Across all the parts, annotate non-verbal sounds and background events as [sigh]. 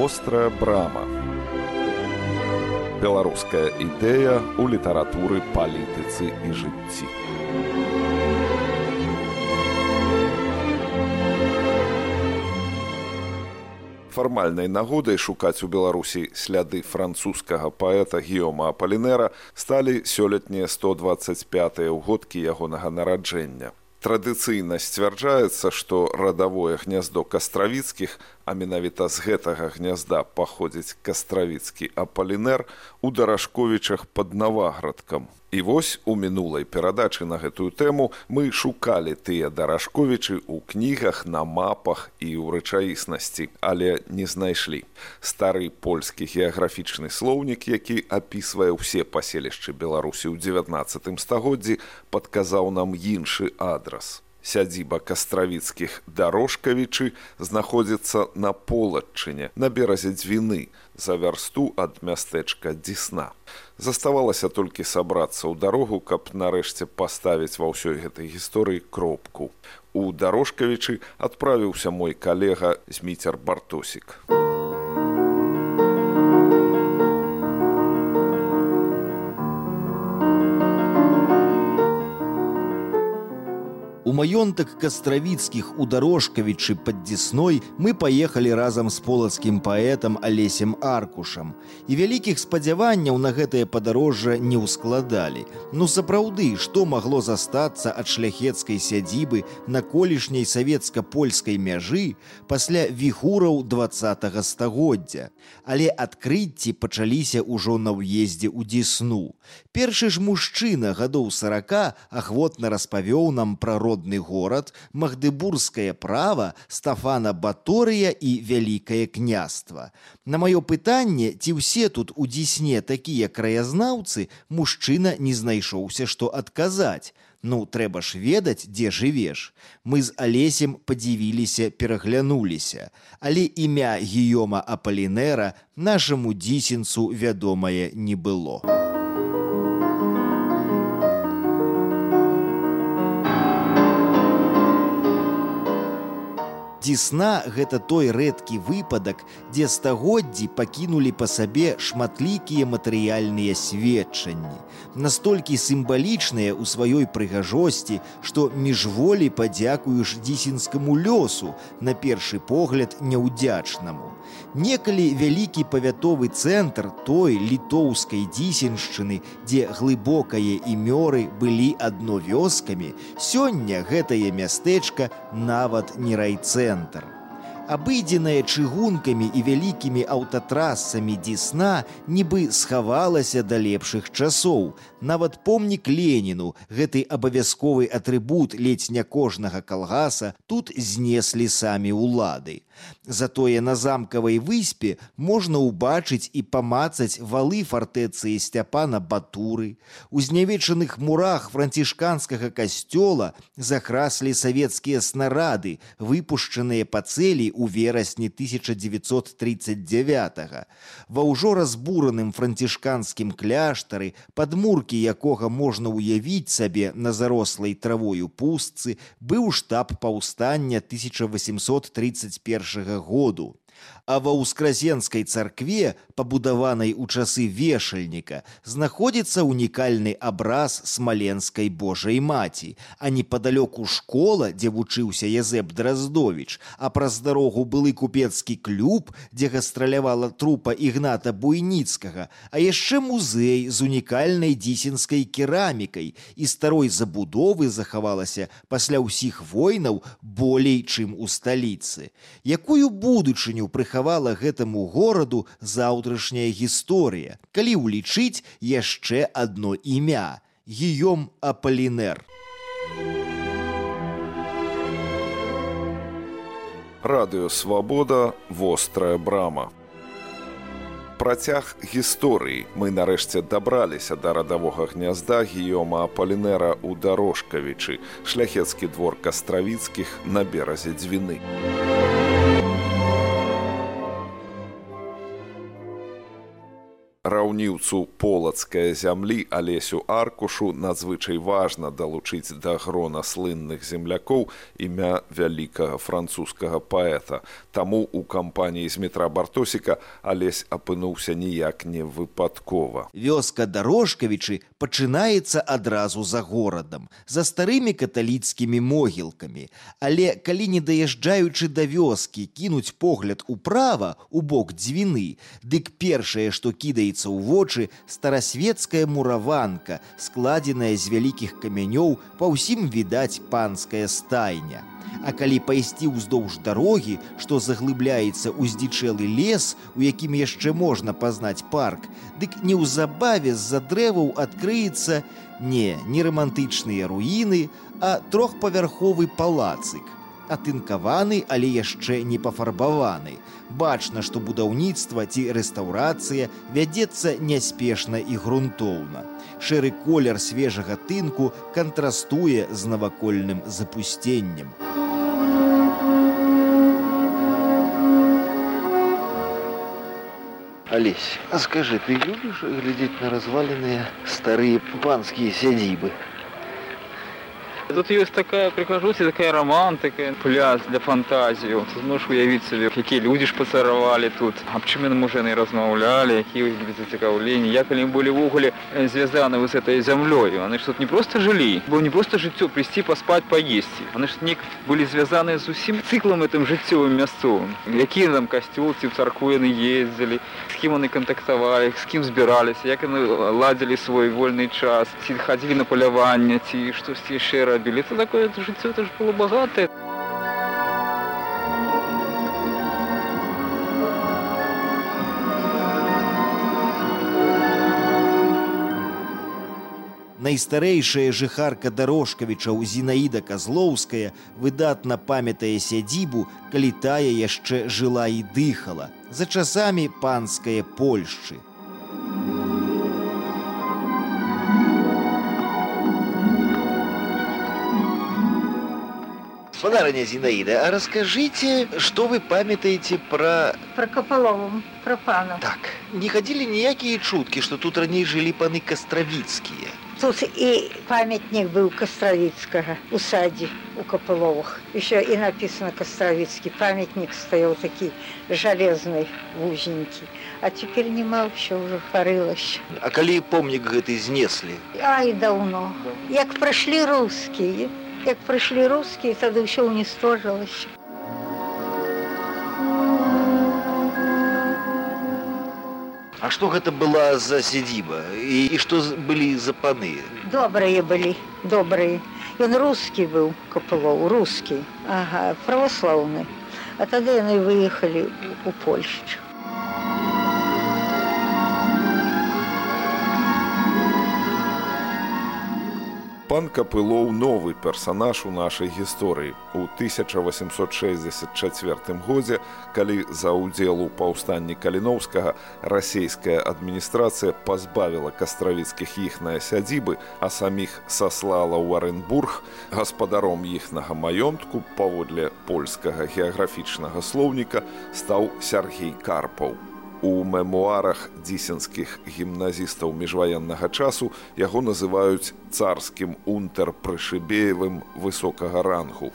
вострая брама. Беларуская ідэя ў літаратуры палітыцы і жыцці. Фармальнай нагодай шукаць у беларусі сляды французскага паэта геома апалінера сталі сёлетнія 125 ўгодкі ягонага нараджэння. Традыцыйна сцвярджаецца што радавое гняздо кастравіцкіх а менавіта з гэтага гнязда паходзіць кастравіцкі апалінер у дарашковічах пад наваградкам. І вось у мінулай перадачы на гэтую тэму мы шукалі тыя дарашковічы ў кнігах на мапах і ў рэчаіснасці але не знайшлі. Стары польскі геаграфічны слоўнік які апісвае ўсе паселішчы беларусі ў 19 стагоддзі падказаў нам іншы адрас сядзіба кастравіцкіх дарожкавічы знаходзіцца на полачыне на беразе дзвіны за вярсту ад мястэчка дзісна. Заставалася толькі сабрацца ў дарогу каб нарэшце паставіць ва ўсёй гэтай гісторыі кропку. У дарожкавічы адправіўся мой калега зміцер бартосік у маёнтак кастравіцкіх у дарожкавічы пад дзесной мы паехалі разам з полацкім паэтам алесем аркушам. І вялікіх спадзяванняў на гэтае падарожжа не ўскладалі. Ну сапраўды, што магло застацца ад шляхецкай сядзібы на колішняй савецка-польскай мяжы пасля віхураў два стагоддзя. Але адкрыцці пачаліся ўжо на ўездзе ў дзесну. Першы ж мужчына гадоў сарака ахвотна распавёў нам пра род родны горад, магдыбургскае права, стафана баторыя і вялікае княства. На маё пытанне, ці ўсе тут у дзісне такія краязнаўцы, мужчына не знайшоўся, што адказаць. Ну трэба ж ведаць, дзе жывеш. Мы з алесем падзівіліся, пераглянуліся. Але імя гіёма апалінера нашаму дзісенцу вядомае не было. Дзісна гэта той рэдкі выпадак, дзе стагоддзі пакінулі па сабе шматлікія матэрыяльныя сведчанні. Настолькі сімвалічныя ў сваёй прыгажосці, што міжволі падзякуеш дзісінскаму лёсу, на першы погляд няўдзячнаму. Некалі вялікі павятовы цэнтр той літоўскай дзісеншчыны, дзе глыбокае імёры былі адно вёскамі, сёння гэтае мястэчка нават не райцэнтр абыдзеная чыгункамі і вялікімі аўтатрасамі дзісна нібы схавалася да лепшых часоў. Нават помнік леніну гэты абавязковы атрыбут ледзь не кожнага калгаса тут знеслі самі ўлады. Затое на замкавай выспе можна ўбачыць і памацаць валы фартэцыі сцяпана батуры. У знявечаных мурах францішканскага касцёла захраслі савецкія снарады, выпушчаныя па цэлі ў верасні 1939. -го. Ва ўжо разбураным францішканскім кляштары, падмуркі якога можна ўявіць сабе на зарослай травою пустцы, быў штаб паўстання 1831 году а ва ўскразенскай царкве пабудаванай у часы вешальніка знаходзіцца унікальны абраз смаленскай божай маці а непадалёку школа дзе вучыўся язэп драздович а праз дарогу былы купецкі клуб дзе гастралявала трупа ігната буйніцкага а яшчэ музей з унікальнай дзісенскай керамікай і старой забудовы захавалася пасля ўсіх войнаў болей чым у сталіцы. Якую будучыню прыхавала гэтаму гораду заўтрашняя гісторыя, калі ўлічыць яшчэ адно імя гіём апалінер. Радыё свабода вострая брама. Працяг гісторыі мы нарэшце дабраліся да радавога гнязда гіёма апалінера ў дарожкавічы, шляхецкі двор кастравіцкіх на беразе дзвіны. Раніўцу полацкая зямлі алесю аркушу надзвычай важна далучыць да грона слынных землякоў імя вялікага французскага паэта. Таму у кампаніі з метра бартосіка алесь апынуўся ніяк не выпадкова. Вёска дарожкавічы пачынаецца адразу за горадам за старымі каталіцкімі могілкамі. Але калі не даязджаючы да вёскі кінуць погляд управа у бок дзвіны дык першае што кідаецца ў вочы старасветская мураванка складзеная з вялікіх камянёў па ўсім відаць панская стайня. А калі пайсці ўздоўж дарогі, што заглыбляецца ў здзічэлы лес, у якім яшчэ можна пазнаць парк, дык неўзабаве з-за дрэваў адкрыецца не не рамантычныя руіны, а трохпавярховы палацык атынкаваны, але яшчэ не пафарбаваны. Бачна, што будаўніцтва ці рэстаўрацыя вядзецца няспешна і грунтоўна. Шэры колер свежага тынку кантрастуе з навакольным запусценнем. Алесь, а скажи, ты любишь глядеть на разваленные старые панские сядибы? Тут ёсць такая прыхожуць такая романтыка пляж для фантазію тут можешь уявіць сабе якія людзі ж пацаравалі тут аб чым яны можа яны размаўлялі якія зацікаўленні як калі былі ўвогуле звязаны вы с этой зямлёю они ж тут не просто жылі бо не просто жыццё прийсці паспаць паесці они ж нек былі звязаны з усім цыклам этим жыццёвым мясцовым. Якія там касцёл ці в царку яны ездзілі з кім яны кантактавалі з кім збіраліся як яны ладзілі свой вольны час ці хадзілі на паляванне ці штосьці яшчэ рабілі робили. Это такое жыццё это ж было богатое. Найстарэйшая жыхарка дарожкавічаў Зінаіда Казлоўская выдатна памятае сядзібу, калі тая яшчэ жыла і дыхала за часамі панскае Польшчы. Сударыня Зинаида, а расскажите, что вы памятаете про... Про Копылову, про пана. Так, не ходили никакие чутки, что тут ранее жили паны Костровицкие? Тут и памятник был Костровицкого у саде у Копыловых. Еще и написано Костровицкий. Памятник стоял такой железный, узенький. А теперь нема вообще уже порылось. А коли помник это изнесли? Ай, давно. Як прошли русские, Як прыйшлі рускія, тады ўсё ўністожылася. А што гэта была за сядзіба і, і што былі за паны? Добрыя былі, добрыя. Ён рускі быў капылоў, рускі, ага, праваслаўны. А тады яны выехалі у Польшчу. Пан капылоў новы персанаж у нашай гісторыі. У 1864 годзе калі за ўдзел у паўстанні каліноўскага расійская адміністрацыя пазбавіла кастравіцкіх іхныя сядзібы а саміх саслала ў аренбург гаспадаром іхнага маёнтку паводле польскага геаграфічнага слоўніка стаў сергей карпаў У мемуарах дзісенскіх гімназістаў міжваеннага часу яго называюць царскім унтэр-прышыбеевым высокага рангу.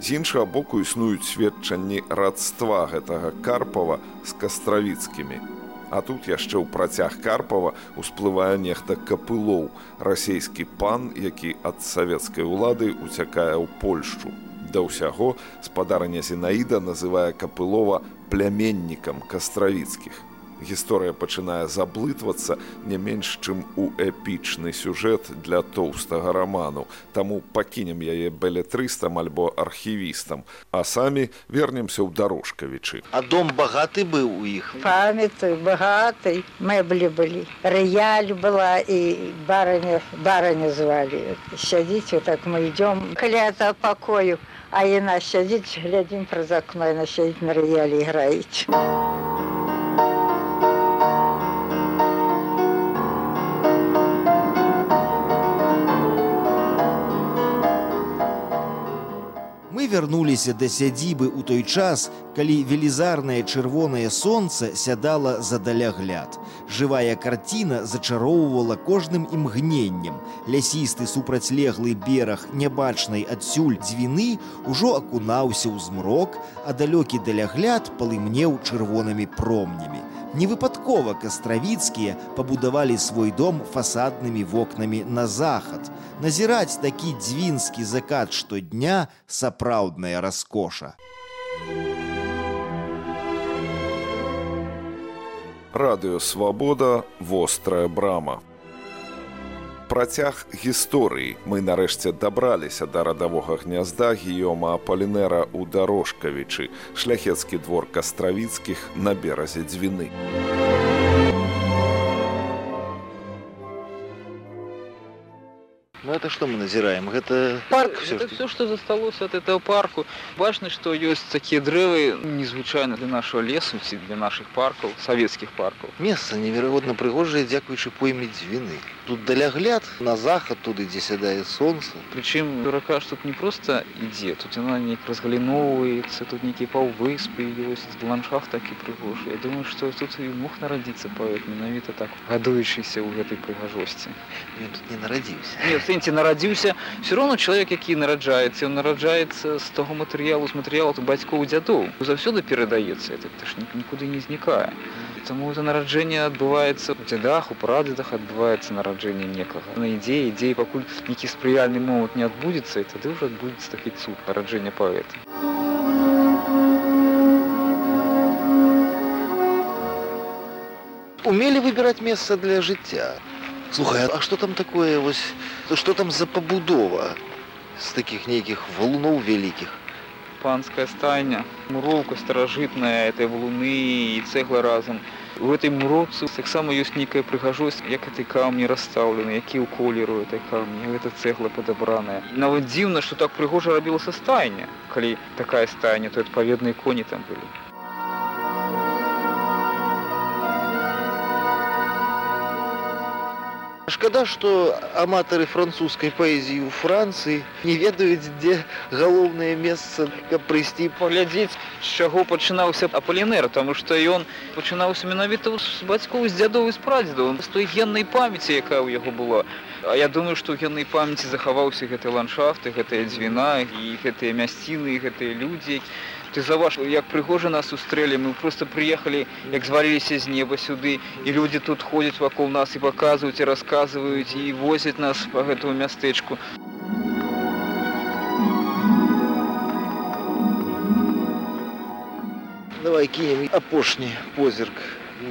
З іншага боку існуюць сведчанні радства гэтага карпава з кастравіцкімі. А тут яшчэ ў працяг карпава усплывае нехта капылоў, расійскі пан, які ад савецкай улады уцякае ў Польшчу. Да ўсяго спадарня Зінаіда называе капылова пляменнікам кастравіцкіх. Гісторыя пачынае заблытвацца не менш, чым у эпічны сюжэт для тоўстага раману. Таму пакінем яе белетрыстам альбо архівістам, а самі вернемся ў дарожкавічы. А дом багаты быў у іх. Памятаю, багатай мэблі былі. Рыяль была і бараня бараня звалі. Сядзіце, так мы ідём каля пакою. А яна сядзіць, глядзім праз акно, яна сядзіць на рыялі граюць. Вярнуліся да сядзібы ў той час, калі велізарнае чырвонае сонца сядала за далягляд. Жывая карціна зачароўвала кожным імгненнем. Лясісты супрацьлеглы бераг нябачнай адсюль дзвіны ўжо акунаўся ў змрок, а далёкі далягляд палымнеў чырвонымі промнямі. Невыпадкова кастравіцкія пабудавалі свой дом фасаднымі вокнамі на захад. Назіраць такі дзвінскі закат штодня сапраўдная раскоша. Радыё Свабода вострая брама. Працяг гісторыі мы нарэшце дабраліся да радавога гнязда гіёма Апалінера ў дарожкавічы, шляхецкі двор кастравіцкіх на беразе дзвіны. Ну это что мы назираем? Это парк все. Это все, что засталось от этого парку. Важно, что есть такие древы незвычайно для нашего лесу, для наших парков, советских парков. Место невероятно пригожее, дякуючи пойме дзвіны. Тут далягляд на захад, туды, где седает солнце. Причем дурака ж тут не просто ідзе, тут яна неяк разгаліноўваецца, тут нейкія паўвыспы ёсць, ландшафт такі прыгожы. Я думаю, што тут і мог нарадзіцца паэт менавіта так гадуючыся ў гэтай прыгажосці. Тут не нарадзіўся. Сэнсе нарадзіўся все роўно чалавек, які нараджаецца, ён нараджаецца з таго матэрыялу з матэрыялу бацькоў дзядоў. Заўсёды перадаецца это ж нікуды не знікае. Таму это нараджэнне адбываецца у дзядах, у прадзедах адбываецца нараджэнне некага. На ідзеі ідзеі пакуль нейкі спрыяльны момант не адбудзецца і тады ўжо адбудзецца такі цуд нараджэння паэта. Умели выбирать место для жыцця. Слухай, а что там такое вось что там за пабудова з таких нейкіх валуноў вялікіх? панская стайня, муроўка старажытная, этой валуны і цэгла разам. У гэтай муроцы таксама ёсць нейкая прыгажосць, як этой камні расстаўлены, які ў колеру этой камні, гэта цэгла падабраная. Нават дзіўна, што так прыгожа рабілася стайня. Калі такая стайня, то адпаведныя коні там былі. Шкада, што аматары французскай паэзіі ў Францыі не ведаюць, дзе галоўнае месца, каб прыйсці паглядзець, з чаго пачынаўся апалінер, таму што ён пачынаўся менавіта з бацькоў з дзядоў і з прадзедаў, з той геннай памяці, якая ў яго была. А я думаю, што ў геннай памяці захаваўся гэты ландшафты, гэтая дзвіна і гэтыя мясціны, гэтыя людзі. Ты заваж, як прыгожа нас сустрэлі, мы просто прыехалі, як зваліліся з неба сюды і людзі тут ходзяць вакол нас і паказваюць і расказваюць і возяць нас па гэтаму мястэчку. Давай кінем апошні позірк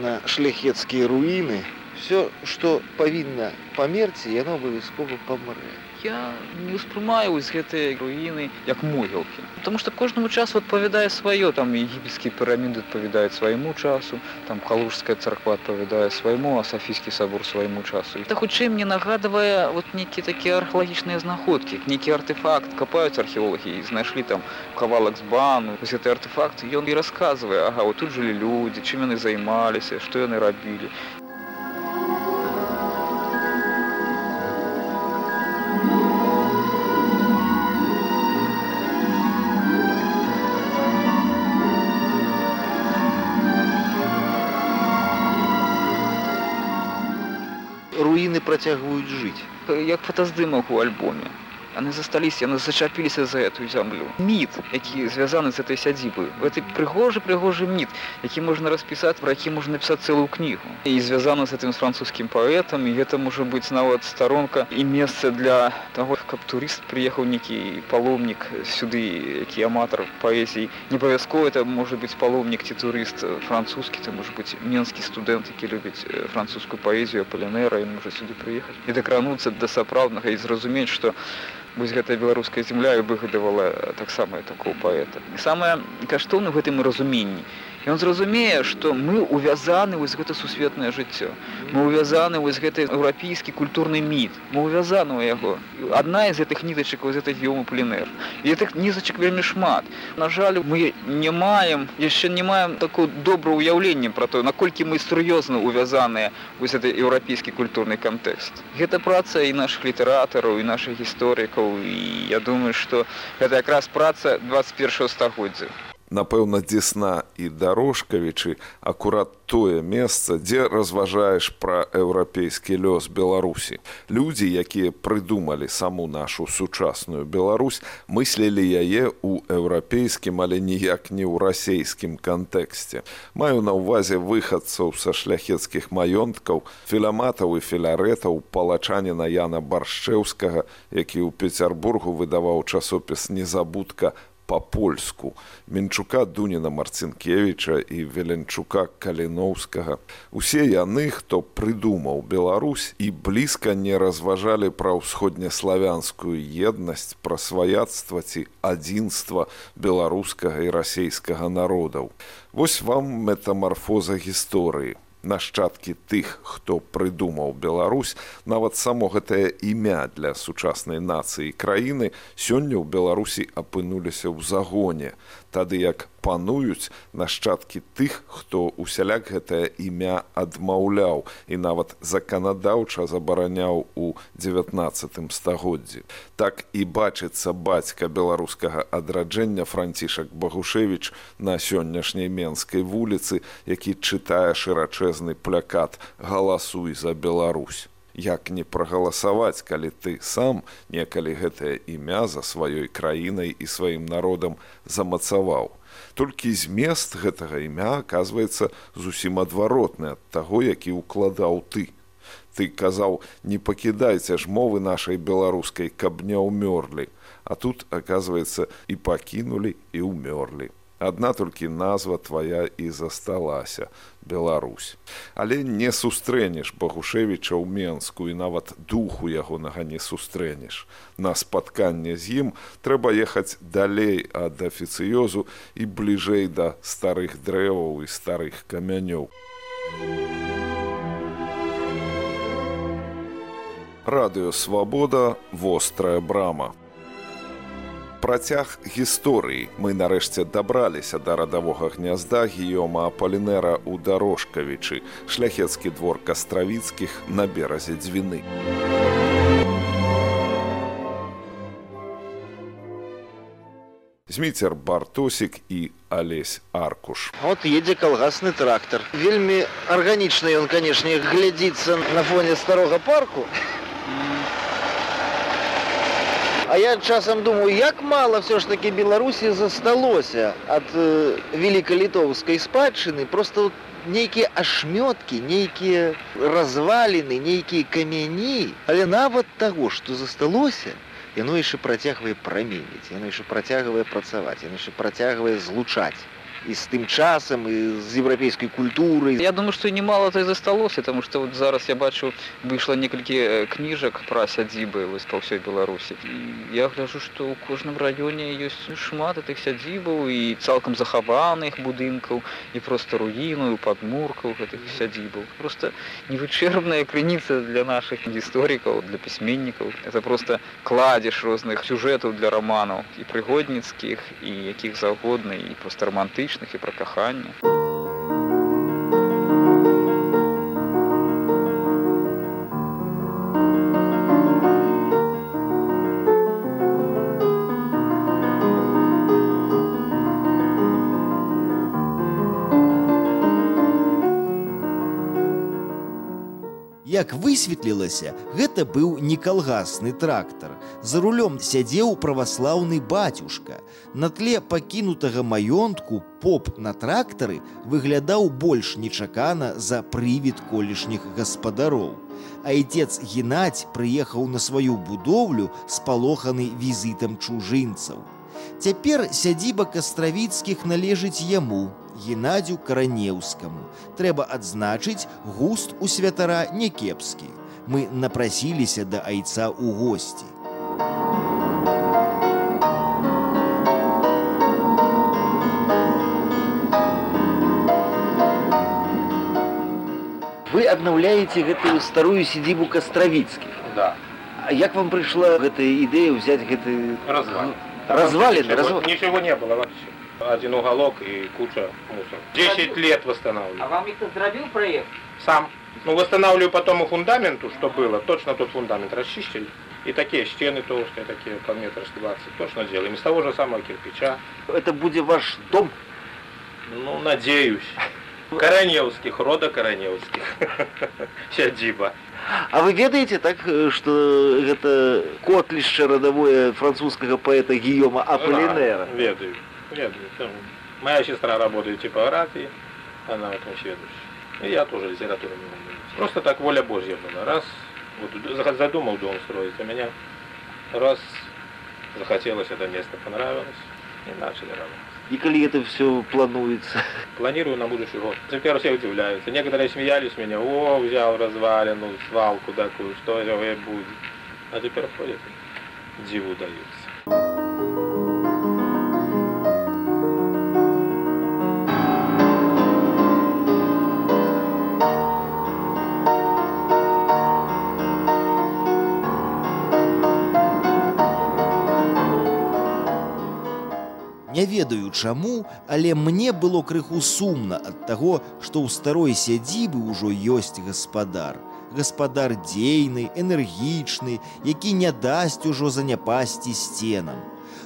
на шляхецкія руіны. Все, што павінна памерці, яно абавязкова памрэ я не успрымаю з гэтай руіны як могілкі потому что кожнаму часу адпавядае сваё там егіпецкія піраміды адпавядаюць свайму часу там калужская царква адпавядае свайму а сафійскі сабор свайму часу. Это хутчэй мне нагадвае вот нейкія такія археалагічныя знаходкі нейкі артефакт. Капаюць археолагі і знайшлі там кавалак з бану. Гэты артефакт ён і расказвае ага вот тут жылі людзі чым яны займаліся што яны рабілі працягваюць жыць. Як фотаздымак у альбоме. Яны засталіся, яны зачапіліся за эту зямлю. Міт, які звязаны з этой сядзібы. Гэты прыгожы прыгожы міт, які можна распісаць, пра які можна напісаць цэлую кнігу. І звязаны з гэтым з французскім паэтам, і гэта можа быць нават старонка і месца для таго, каб турыст прыехаў нейкі паломнік сюды, які аматар паэзіі. Не абавязкова это можа быць паломнік ці турыст французскі, це можа быць менскі студэнт, які любіць французскую паэзію палінера, ён можа сюды прыехаць і дакрануцца да сапраўднага і зразумець, што вось гэтая беларуская земля і выгадавала таксама такого паэта. Самае каштоўна гэтым разуменні ён зразумее што мы увязаны вось гэта сусветнае жыццё. Мы увязаны вось гэты еўрапейскі культурны міт мы увязаны ў яго адна з гэтых нітачак вось этой геому пленэр і гэтых нізачак вельмі шмат. На жаль мы не маем яшчэ не маем такое добра ўяўленне про то наколькі мы сур'ёзна увязаныя вось этой еўрапейскі культурны кантэкст гэта праца і наших літаратараў і наших гісторыкаў і я думаю что гэта якраз праца 21 стагоддзя напэўна дзесна і дарожкавічы акурат тое месца дзе разважаеш пра еўрапейскі лёс беларусі. Людзі якія прыдумалі саму нашу сучасную беларусь мыслілі яе ў еўрапейскім але ніяк не ў расейскім кантэксце. Маю на ўвазе выхадцаў са шляхецкіх маёнткаў філаматаў і філярэтаў палачаніна яна баршчэўскага які ў пецярбургу выдаваў часопіс незабудка па-польску Мінчука Дуніна Марцінкевіча і Веленчука Каліноўскага. Усе яны, хто прыдумаў Беларусь і блізка не разважалі пра ўсходнеславянскую еднасць, пра сваяцтва ці адзінства беларускага і расейскага народаў. Вось вам метамарфоза гісторыі нашчадкі тых, хто прыдумаў Беларусь, нават само гэтае імя для сучаснай нацыі краіны сёння ў Беларусі апынуліся ў загоне, тады як пануюць нашчадкі тых, хто усяляк гэтае імя адмаўляў і нават заканадаўча забараняў у 19 стагоддзі. Так і бачыцца бацька беларускага адраджэння францішак Багушевіч на сённяшняй менскай вуліцы, які чытае шырачэзны плякат галасуй за Беларусь. Як не прагаласаваць, калі ты сам некалі гэтае імя за сваёй краінай і сваім народам замацаваў. Толькі змест гэтага імя аказваецца зусім адваротны ад таго які ўкладаў ты. Ты казаў не пакідайце ж мовы нашай беларускай каб не ўмёрлі а тут аказваецца і пакінулі і ўмёрлі адна толькі назва твоя і засталася Беларусь. Але не сустрэнеш Багушевіча ў Менску і нават духу ягонага не сустрэнеш. На спатканне з ім трэба ехаць далей ад афіцыёзу і бліжэй да старых дрэваў і старых камянёў. Радыё свабода вострая брама працяг гісторыі. Мы нарэшце дабраліся да радавога гнязда гіёма палінера ў дарожкавічы шляхецкі двор кастравіцкіх на беразе дзвіны. Зміцер бартосік і алесь аркуш. Вот едзе калгасны трактор вельмі арганічны ён канешне глядзіцца на фоне старога парку А я часам думаю, як мало все ж таки Беларусі засталося ад э, великкалітоўскай спадчыны, просто нейкія ашмёткі, нейкія разваліны, нейкія камяні, але нават таго, што засталося, яно яшчэ працягвае праменіць, яно яшчэ працягвае працаваць, яно яшчэ працягвае злучаць і з тым часам і з еўрапейскай культурай я думаю што немало то засталося тому что вот зараз я бачу выйшла некалькі кніжак пра сядзібы вось па ўсёй беларусі я гляжу што ў кожным раёне ёсць шмат гэтых сядзібаў і цалкам захаваных будынкаў і просто руіную падмуркаў гэтых сядзібаў просто невычэрбная крыніца для наших гісторыкаў для пісьменнікаў это просто кладзеш розных сюжэтаў для романаў і прыгодніцкіх і якіх заўгодна і просто романты романтычных і пра каханне. Як высветлілася, гэта быў не калгасны трактар. За рулём сядзеў праваслаўны бацюшка. На тле пакінутага маёнтку поп на трактары выглядаў больш нечакана за прывід колішніх гаспадароў. Айцец Геннадзь прыехаў на сваю будоўлю спалоханы візітам чужынцаў. Цяпер сядзіба кастравіцкіх належыць яму, Геннадзю каранеўскаму. Трэба адзначыць густ у святара някепскі. Мы напрасіліся да айца ў госці. Вы аднаўляеце гэтую старую сядзібу кастравіцкіх Да. А як вам прыйшла гэтая ідэя ўзяць гэты Развалин. развалины Ничего, разв... ничего не было вообще. Один уголок и куча мусора. 10 лет восстанавливаю. вам ніхто зробив проєкт? Сам. Ну, восстанавливаю потом и фундаменту, что было. Точно тот фундамент расчистили. И такие стены толстые, такие по метр с 20. Точно делаем. Из того же самого кирпича. это будзе ваш дом Ну, надеюсь. Короневских, рода Короневских. Сядиба. [laughs] А вы ведаеце так э, что гэта котлішча радавое французскага паэта гіёма аполінера Да, Ведаю. Ведаю. Там Моя сестра работает в типографии, она в этом следующая. И я тоже литературой не занимаюсь. Просто так воля Божья была. Раз, вот зах- задумал дом строить, а меня раз захотелось это место, понравилось, и начали работать. і калі это все плануецца Планирую на будущий год. Теперь все удивляются. Некоторые смеялись меня, о, взял развалину, свалку такую, что это будет. А теперь ходят, диву даются. Ведаю чаму, але мне было крыху сумна ад таго, што ў старой сядзібы ўжо ёсць гаспадар. Гаспадар дзейны, энергічны, які не дасць ужо заняпасці сценам.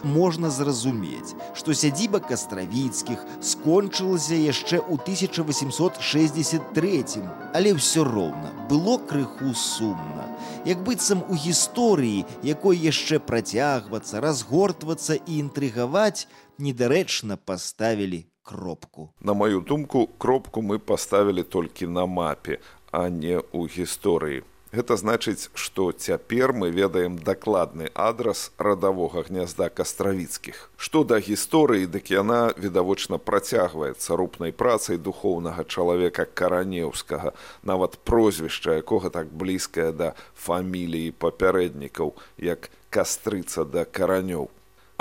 Можна зразумець, што сядзіба кастравіцкіх скончылася яшчэ ў 1863, але ўсё роўна было крыху сумна. Як быццам у гісторыі, якой яшчэ працягвацца, разгортвацца і інтрыгаваць, недарэчна паставілі кропку. На маю думку, кропку мы паставілі толькі на мапе, а не ў гісторыі. Гэта значыць, што цяпер мы ведаем дакладны адрас радавога гнязда кастравіцкіх. Што да гісторыі, дык яна відавочна працягваецца рупнай працай духоўнага чалавека каранеўскага, нават прозвішча якога так блізкае да фаміліі папярэднікаў, як кастрыца да каранёў.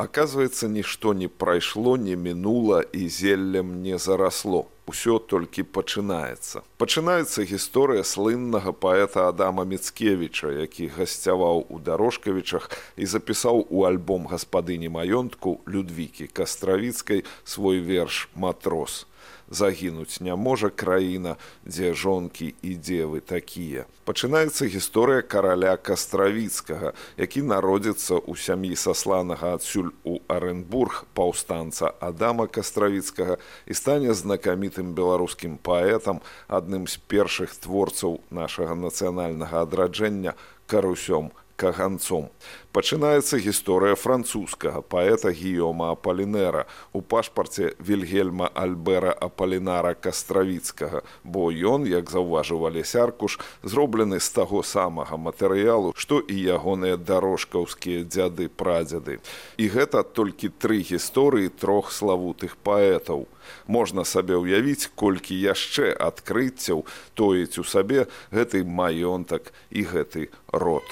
Аказваецца, нішто не прайшло, не мінула і зеллем не зарасло. Усё толькі пачынаецца. Пачынаецца гісторыя слыннага паэта Адама Міцкевіча, які гасцяваў у дарожкавічах і запісаў у альбом гаспадыні маёнтку Людвікі Кастравіцкай свой верш матрос. Загінуць не можа краіна, дзе жонкі і дзевы такія. Пачынаецца гісторыя караля кастравіцкага, які народзіцца ў сям'і сасланага адсюль у Аренбург паўстанца Адама кастравіцкага і стане знакамітым беларускім паэтам, адным з першых творцаў нашага нацыянальнага адраджэння карусём каганцом. Пачынаецца гісторыя французскага паэта гіёма Апалінера у пашпарце Вільгельма Альбера Апалінара Кастравіцкага, бо ён, як заўважыў Алесяркуш, зроблены з таго самага матэрыялу, што і ягоныя дарожкаўскія дзяды-прадзяды. І гэта толькі тры гісторыі трох славутых паэтаў. Можна сабе ўявіць, колькі яшчэ адкрыццяў тоіць у сабе гэты маёнтак і гэты род.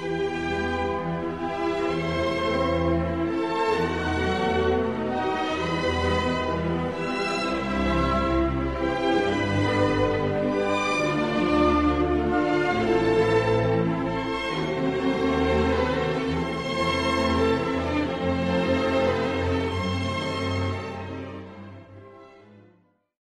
Música